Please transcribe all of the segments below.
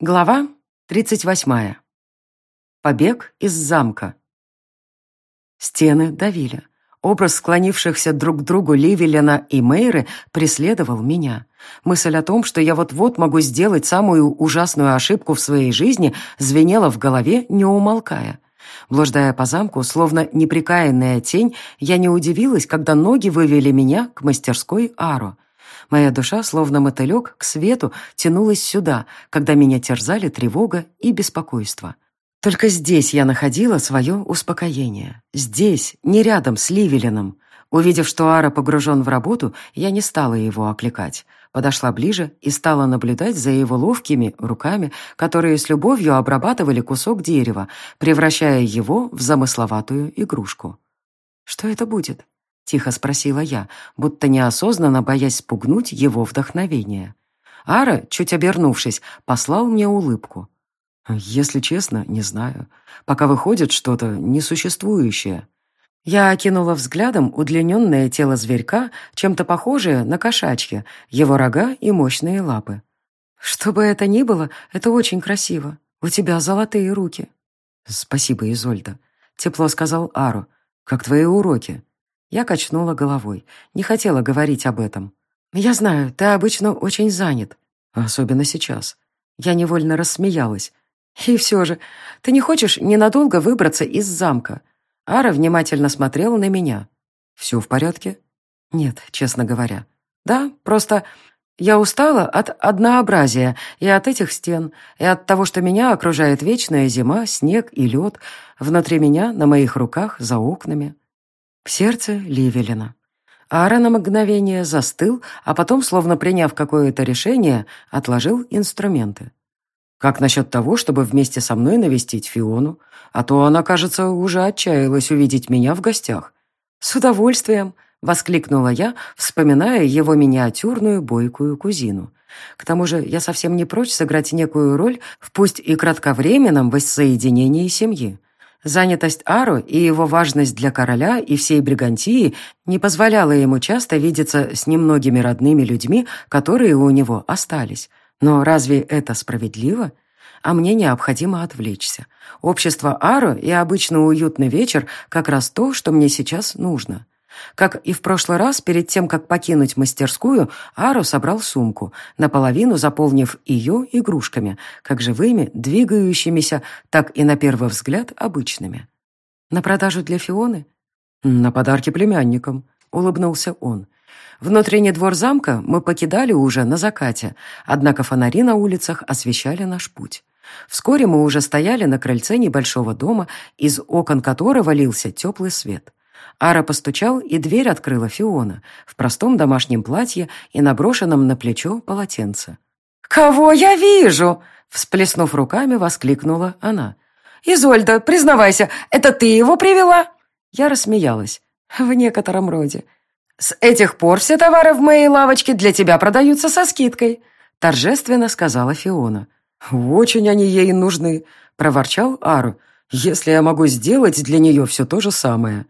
Глава 38. Побег из замка. Стены давили. Образ склонившихся друг к другу Ливелина и Мейры преследовал меня. Мысль о том, что я вот-вот могу сделать самую ужасную ошибку в своей жизни, звенела в голове, не умолкая. Блуждая по замку, словно неприкаянная тень, я не удивилась, когда ноги вывели меня к мастерской Ару. Моя душа, словно мотылек, к свету тянулась сюда, когда меня терзали тревога и беспокойство. Только здесь я находила свое успокоение. Здесь, не рядом с Ливелином. Увидев, что Ара погружен в работу, я не стала его окликать. Подошла ближе и стала наблюдать за его ловкими руками, которые с любовью обрабатывали кусок дерева, превращая его в замысловатую игрушку. Что это будет? Тихо спросила я, будто неосознанно боясь спугнуть его вдохновение. Ара, чуть обернувшись, послал мне улыбку. «Если честно, не знаю. Пока выходит что-то несуществующее». Я окинула взглядом удлиненное тело зверька, чем-то похожее на кошачье, его рога и мощные лапы. «Что бы это ни было, это очень красиво. У тебя золотые руки». «Спасибо, Изольда», — тепло сказал Ару. «Как твои уроки?» Я качнула головой. Не хотела говорить об этом. «Я знаю, ты обычно очень занят. Особенно сейчас». Я невольно рассмеялась. «И все же, ты не хочешь ненадолго выбраться из замка?» Ара внимательно смотрела на меня. «Все в порядке?» «Нет, честно говоря». «Да, просто я устала от однообразия и от этих стен, и от того, что меня окружает вечная зима, снег и лед, внутри меня, на моих руках, за окнами в сердце Ливелина. Ара на мгновение застыл, а потом, словно приняв какое-то решение, отложил инструменты. «Как насчет того, чтобы вместе со мной навестить Фиону? А то она, кажется, уже отчаялась увидеть меня в гостях». «С удовольствием!» — воскликнула я, вспоминая его миниатюрную бойкую кузину. К тому же я совсем не прочь сыграть некую роль в пусть и кратковременном воссоединении семьи. Занятость Ару и его важность для короля и всей Бригантии не позволяла ему часто видеться с немногими родными людьми, которые у него остались. Но разве это справедливо? А мне необходимо отвлечься. Общество Ару и обычно уютный вечер – как раз то, что мне сейчас нужно. Как и в прошлый раз, перед тем, как покинуть мастерскую, Ару собрал сумку, наполовину заполнив ее игрушками, как живыми, двигающимися, так и, на первый взгляд, обычными. «На продажу для Фионы?» «На подарки племянникам», — улыбнулся он. Внутренний двор замка мы покидали уже на закате, однако фонари на улицах освещали наш путь. Вскоре мы уже стояли на крыльце небольшого дома, из окон которого лился теплый свет. Ара постучал, и дверь открыла Фиона в простом домашнем платье и наброшенном на плечо полотенце. «Кого я вижу?» — всплеснув руками, воскликнула она. «Изольда, признавайся, это ты его привела?» Я рассмеялась. «В некотором роде. С этих пор все товары в моей лавочке для тебя продаются со скидкой», — торжественно сказала Фиона. «Очень они ей нужны», — проворчал Ару. «Если я могу сделать для нее все то же самое».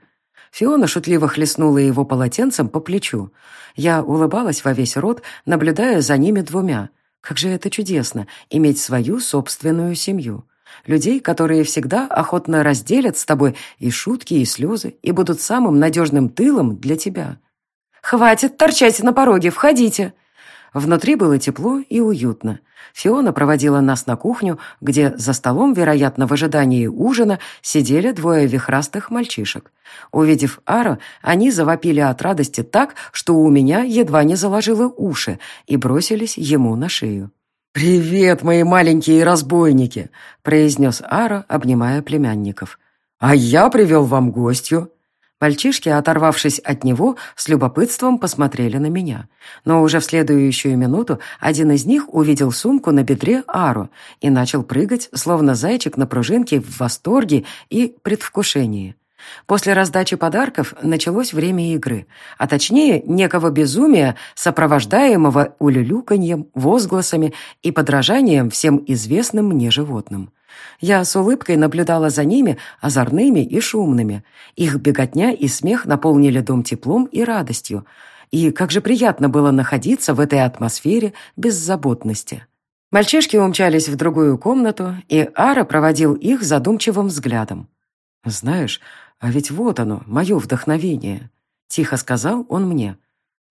Фиона шутливо хлестнула его полотенцем по плечу. Я улыбалась во весь рот, наблюдая за ними двумя. Как же это чудесно — иметь свою собственную семью. Людей, которые всегда охотно разделят с тобой и шутки, и слезы, и будут самым надежным тылом для тебя. «Хватит торчать на пороге, входите!» Внутри было тепло и уютно. Фиона проводила нас на кухню, где за столом, вероятно, в ожидании ужина, сидели двое вихрастых мальчишек. Увидев Ару, они завопили от радости так, что у меня едва не заложило уши, и бросились ему на шею. «Привет, мои маленькие разбойники!» — произнес Ара, обнимая племянников. «А я привел вам гостью». Мальчишки, оторвавшись от него, с любопытством посмотрели на меня. Но уже в следующую минуту один из них увидел сумку на бедре Ару и начал прыгать, словно зайчик на пружинке в восторге и предвкушении. После раздачи подарков началось время игры, а точнее некого безумия, сопровождаемого улюлюканьем, возгласами и подражанием всем известным мне животным. Я с улыбкой наблюдала за ними, озорными и шумными. Их беготня и смех наполнили дом теплом и радостью. И как же приятно было находиться в этой атмосфере беззаботности. Мальчишки умчались в другую комнату, и Ара проводил их задумчивым взглядом. «Знаешь, а ведь вот оно, мое вдохновение», — тихо сказал он мне.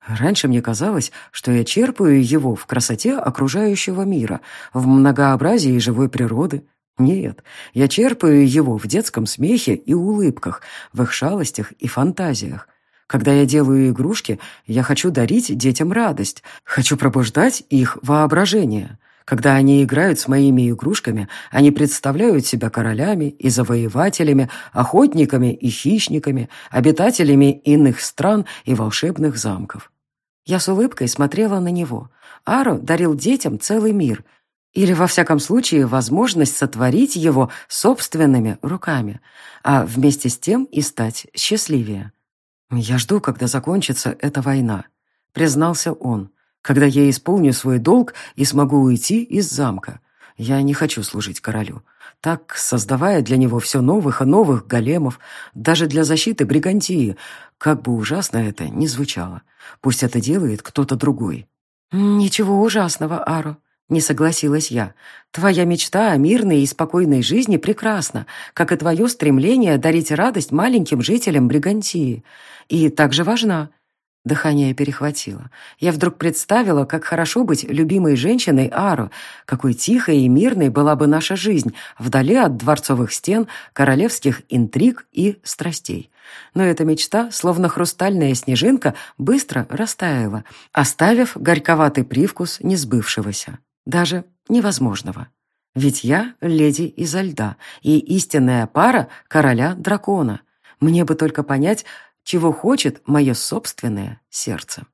«Раньше мне казалось, что я черпаю его в красоте окружающего мира, в многообразии живой природы. Нет, я черпаю его в детском смехе и улыбках, в их шалостях и фантазиях. Когда я делаю игрушки, я хочу дарить детям радость, хочу пробуждать их воображение. Когда они играют с моими игрушками, они представляют себя королями и завоевателями, охотниками и хищниками, обитателями иных стран и волшебных замков. Я с улыбкой смотрела на него. Аро дарил детям целый мир. Или, во всяком случае, возможность сотворить его собственными руками, а вместе с тем и стать счастливее. «Я жду, когда закончится эта война», — признался он когда я исполню свой долг и смогу уйти из замка. Я не хочу служить королю. Так, создавая для него все новых и новых големов, даже для защиты Бригантии, как бы ужасно это ни звучало. Пусть это делает кто-то другой. «Ничего ужасного, Аро», — не согласилась я. «Твоя мечта о мирной и спокойной жизни прекрасна, как и твое стремление дарить радость маленьким жителям Бригантии. И также важна. Дыхание перехватило. Я вдруг представила, как хорошо быть любимой женщиной Ару, какой тихой и мирной была бы наша жизнь, вдали от дворцовых стен, королевских интриг и страстей. Но эта мечта, словно хрустальная снежинка, быстро растаяла, оставив горьковатый привкус несбывшегося, даже невозможного. Ведь я леди изо льда и истинная пара короля-дракона. Мне бы только понять, чего хочет мое собственное сердце.